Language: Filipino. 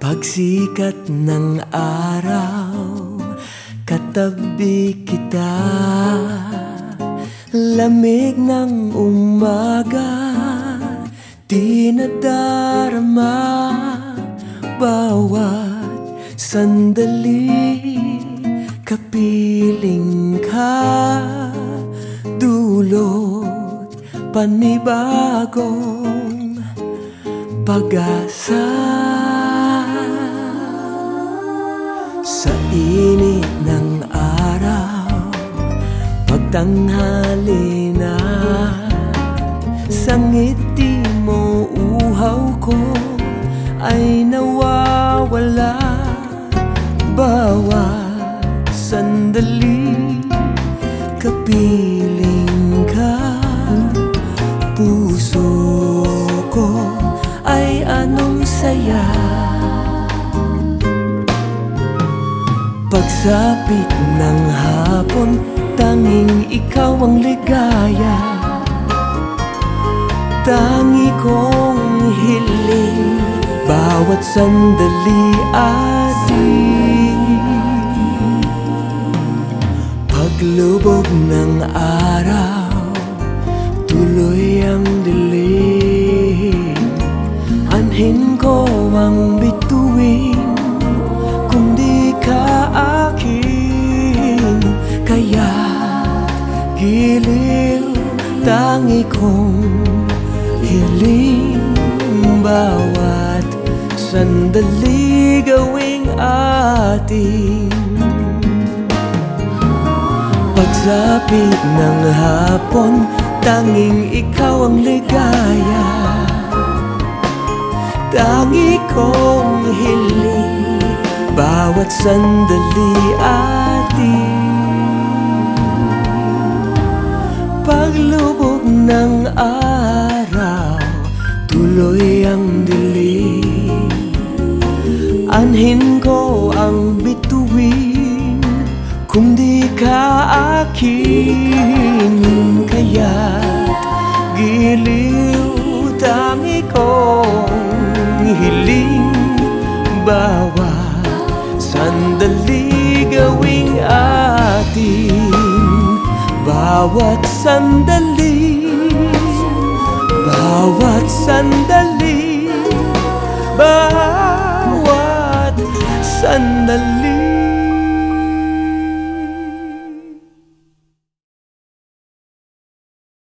Pagsikat ng araw Katabi kita. Lamig ng umaga Di nadarama Bawat sandali panibagong pag-asa. Sa init ng araw Pagtanghali na. Sa ngiti mo uhaw ko Ay nawawala. Bawat sandali Kapiling ka ay anong saya. Pagsapit ng hapon Tanging ikaw ang ligaya. Tangi kong hiling Bawat sandali ating Paglubog ng araw Tuloy ang dilim giliw tangi kong hiling Bawat sandali gawing atin. Pagsapit ng hapon Tanging ikaw ang ligaya. Tangi kong hiling Bawat sandali ating ng araw Tuloy ang dilim. Anhin ko ang bituin Kung di ka akin Kaya't giliw tangi kong hiling Bawat sandali gawing atin. Bawat sandali Bawat sandali Bawat sandali